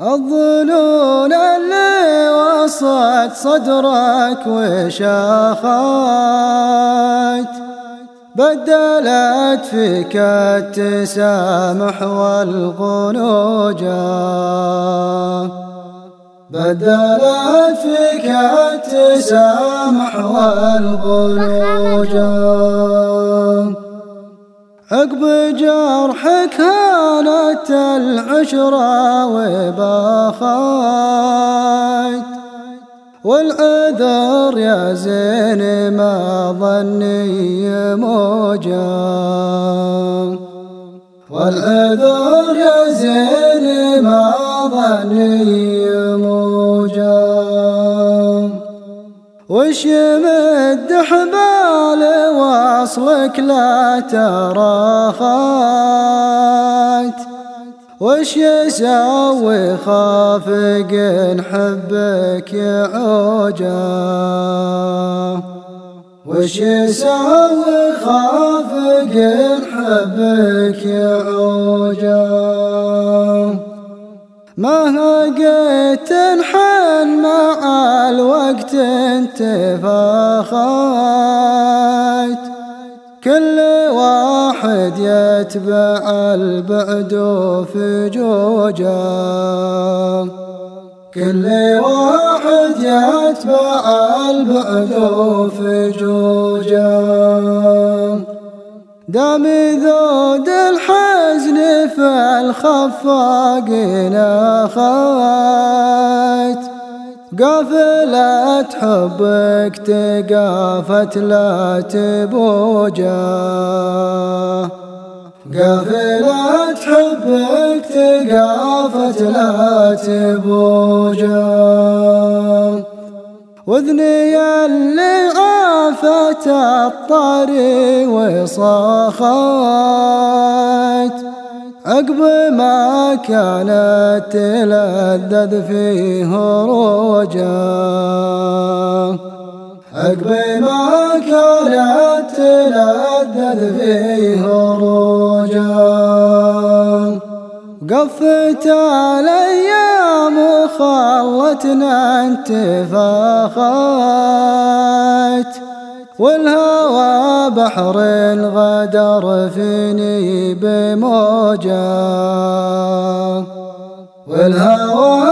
الظنون اللي وصت صدرك وشاخت بدلت فيك التسامح والغنوجة بدلت فيك التسامح والغنوجة عقب جرحك هانت العشرة وباخت والعذر يا زين ما ظني موجا والعذر يا زين ما ظني موجا وش يمد حبال وصلك لا ترى وش يسوي خافق حبك يا عوجا وش يسوي خافق حبك يا عوجا ما هقيت تنحن مع الوقت انتفاخات كل واحد يتبع البعد في جوجا. كل واحد يتبع البعد في جوجا. دام ذود الحزن في الخفاقين خات قافلة حبك تقافت لا تبوجا. قافلة حبك تقافت لا تبوجا. وذني اللي عافت الطري وصاخت. عقب ما كانت تلذذ في هروجا عقب ما كانت تلذذ في هروجا قفت الأيام وخلتنا انتفاخات والهوى بحر الغدر فيني بموجة. والهوى